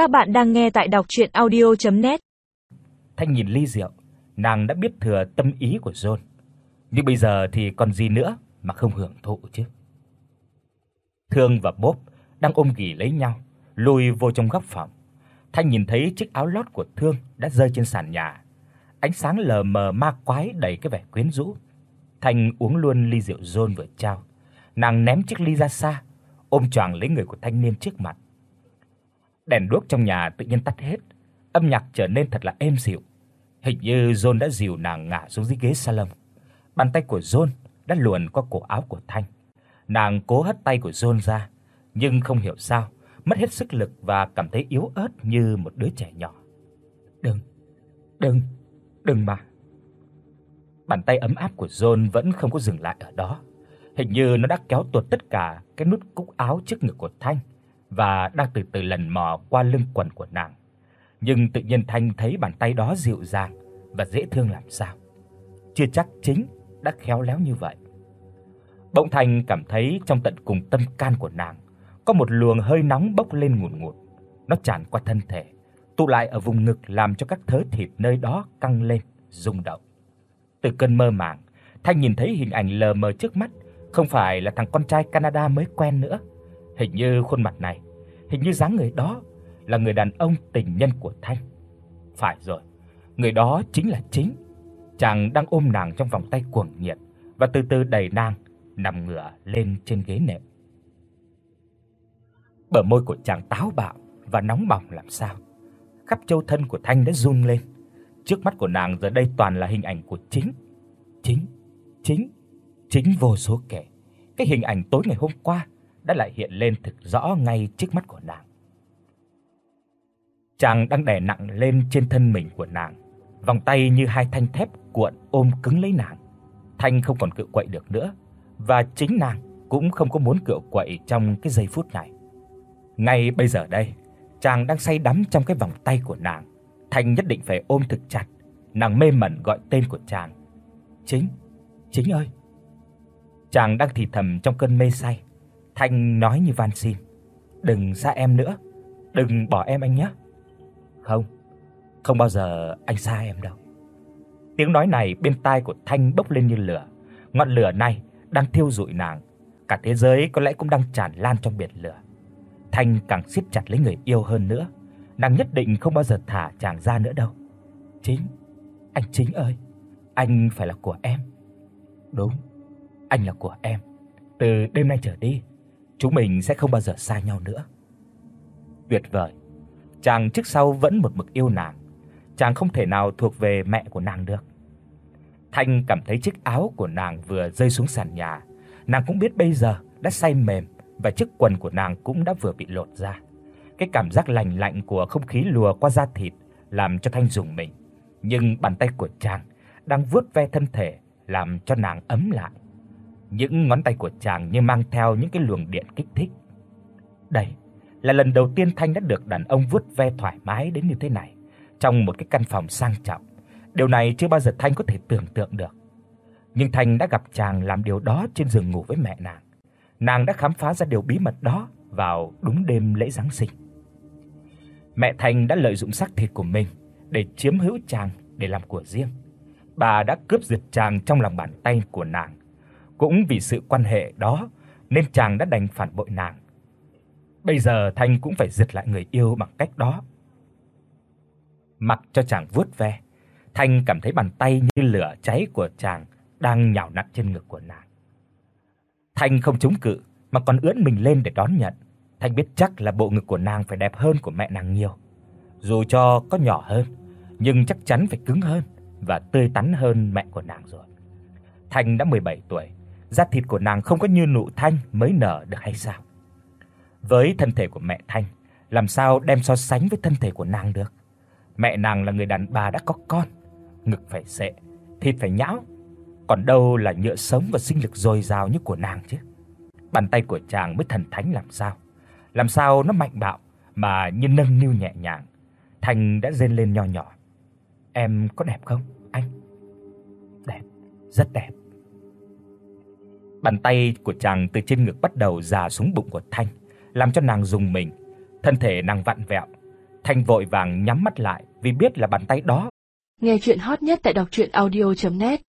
Các bạn đang nghe tại đọc audio net Thanh nhìn ly rượu, nàng đã biết thừa tâm ý của John. Nhưng bây giờ thì còn gì nữa mà không hưởng thụ chứ. Thương và Bốp đang ôm ghì lấy nhau, lùi vô trong góc phòng. Thanh nhìn thấy chiếc áo lót của Thương đã rơi trên sàn nhà. Ánh sáng lờ mờ ma quái đầy cái vẻ quyến rũ. Thanh uống luôn ly rượu John vừa trao. Nàng ném chiếc ly ra xa, ôm choàng lấy người của thanh niên trước mặt. Đèn đuốc trong nhà tự nhiên tắt hết, âm nhạc trở nên thật là êm dịu. Hình như John đã dìu nàng ngã xuống dưới ghế salon. Bàn tay của John đã luồn qua cổ áo của Thanh. Nàng cố hất tay của John ra, nhưng không hiểu sao, mất hết sức lực và cảm thấy yếu ớt như một đứa trẻ nhỏ. "Đừng, đừng, đừng mà." Bàn tay ấm áp của John vẫn không có dừng lại ở đó. Hình như nó đã kéo tuột tất cả cái nút cúc áo trước ngực của Thanh và đang từ từ lần mò qua lưng quần của nàng. Nhưng tự nhiên Thanh thấy bàn tay đó dịu dàng và dễ thương làm sao. Chưa chắc chính đã khéo léo như vậy. Bỗng Thanh cảm thấy trong tận cùng tâm can của nàng có một luồng hơi nóng bốc lên ngùn ngụt. Nó tràn qua thân thể, tụ lại ở vùng ngực làm cho các thớ thịt nơi đó căng lên, rung động. Từ cơn mơ màng, Thanh nhìn thấy hình ảnh lờ mờ trước mắt, không phải là thằng con trai Canada mới quen nữa. Hình như khuôn mặt này, hình như dáng người đó là người đàn ông tình nhân của Thanh. Phải rồi, người đó chính là chính. Chàng đang ôm nàng trong vòng tay cuồng nhiệt và từ từ đẩy nàng nằm ngửa lên trên ghế nệm. Bờ môi của chàng táo bạo và nóng bỏng làm sao. Khắp châu thân của Thanh đã run lên. Trước mắt của nàng giờ đây toàn là hình ảnh của chính. Chính, chính, chính vô số kể. Cái hình ảnh tối ngày hôm qua đã lại hiện lên thực rõ ngay trước mắt của nàng. Chàng đang đè nặng lên trên thân mình của nàng, vòng tay như hai thanh thép cuộn ôm cứng lấy nàng. Thanh không còn cựa quậy được nữa và chính nàng cũng không có muốn cựa quậy trong cái giây phút này. Ngay bây giờ đây, chàng đang say đắm trong cái vòng tay của nàng. Thanh nhất định phải ôm thực chặt. Nàng mê mẩn gọi tên của chàng. "Chính, chính ơi." Chàng đang thì thầm trong cơn mê say. Thanh nói như van xin, "Đừng xa em nữa, đừng bỏ em anh nhé." "Không, không bao giờ anh xa em đâu." Tiếng nói này bên tai của Thanh bốc lên như lửa. Ngọn lửa này đang thiêu rụi nàng, cả thế giới có lẽ cũng đang tràn lan trong biển lửa. Thanh càng siết chặt lấy người yêu hơn nữa, nàng nhất định không bao giờ thả chàng ra nữa đâu. "Chính, anh Chính ơi, anh phải là của em." "Đúng, anh là của em. Từ đêm nay trở đi, chúng mình sẽ không bao giờ xa nhau nữa." Tuyệt vời. Chàng trước sau vẫn một mực yêu nàng, chàng không thể nào thuộc về mẹ của nàng được. Thanh cảm thấy chiếc áo của nàng vừa rơi xuống sàn nhà, nàng cũng biết bây giờ đã say mềm và chiếc quần của nàng cũng đã vừa bị lột ra. Cái cảm giác lạnh lạnh của không khí lùa qua da thịt làm cho Thanh rùng mình, nhưng bàn tay của chàng đang vuốt ve thân thể làm cho nàng ấm lại. Những ngón tay của chàng như mang theo những cái luồng điện kích thích. Đây là lần đầu tiên Thanh đã được đàn ông vuốt ve thoải mái đến như thế này, trong một cái căn phòng sang trọng. Điều này chưa bao giờ Thanh có thể tưởng tượng được. Nhưng Thanh đã gặp chàng làm điều đó trên giường ngủ với mẹ nàng. Nàng đã khám phá ra điều bí mật đó vào đúng đêm lễ Giáng sinh. Mẹ Thanh đã lợi dụng xác thịt của mình để chiếm hữu chàng để làm của riêng. Bà đã cướp giật chàng trong lòng bàn tay của nàng. Cũng vì sự quan hệ đó nên chàng đã đành phản bội nàng. Bây giờ Thanh cũng phải giật lại người yêu bằng cách đó. Mặc cho chàng vuốt ve, Thanh cảm thấy bàn tay như lửa cháy của chàng đang nhào nặn trên ngực của nàng. Thanh không chống cự mà còn ưỡn mình lên để đón nhận. Thanh biết chắc là bộ ngực của nàng phải đẹp hơn của mẹ nàng nhiều. Dù cho có nhỏ hơn, nhưng chắc chắn phải cứng hơn và tươi tắn hơn mẹ của nàng rồi. Thanh đã 17 tuổi, da thịt của nàng không có như nụ thanh mới nở được hay sao? Với thân thể của mẹ Thanh, làm sao đem so sánh với thân thể của nàng được? Mẹ nàng là người đàn bà đã có con, ngực phải xệ, thịt phải nhão, còn đâu là nhựa sống và sinh lực dồi dào như của nàng chứ. Bàn tay của chàng mới thần thánh làm sao? Làm sao nó mạnh bạo mà như nâng niu nhẹ nhàng. Thành đã rên lên nho nhỏ. Em có đẹp không, anh? Đẹp, rất đẹp. Bàn tay của chàng từ trên ngực bắt đầu già xuống bụng của Thanh, làm cho nàng rùng mình, thân thể nàng vặn vẹo. Thanh vội vàng nhắm mắt lại vì biết là bàn tay đó. Nghe truyện hot nhất tại doctruyenaudio.net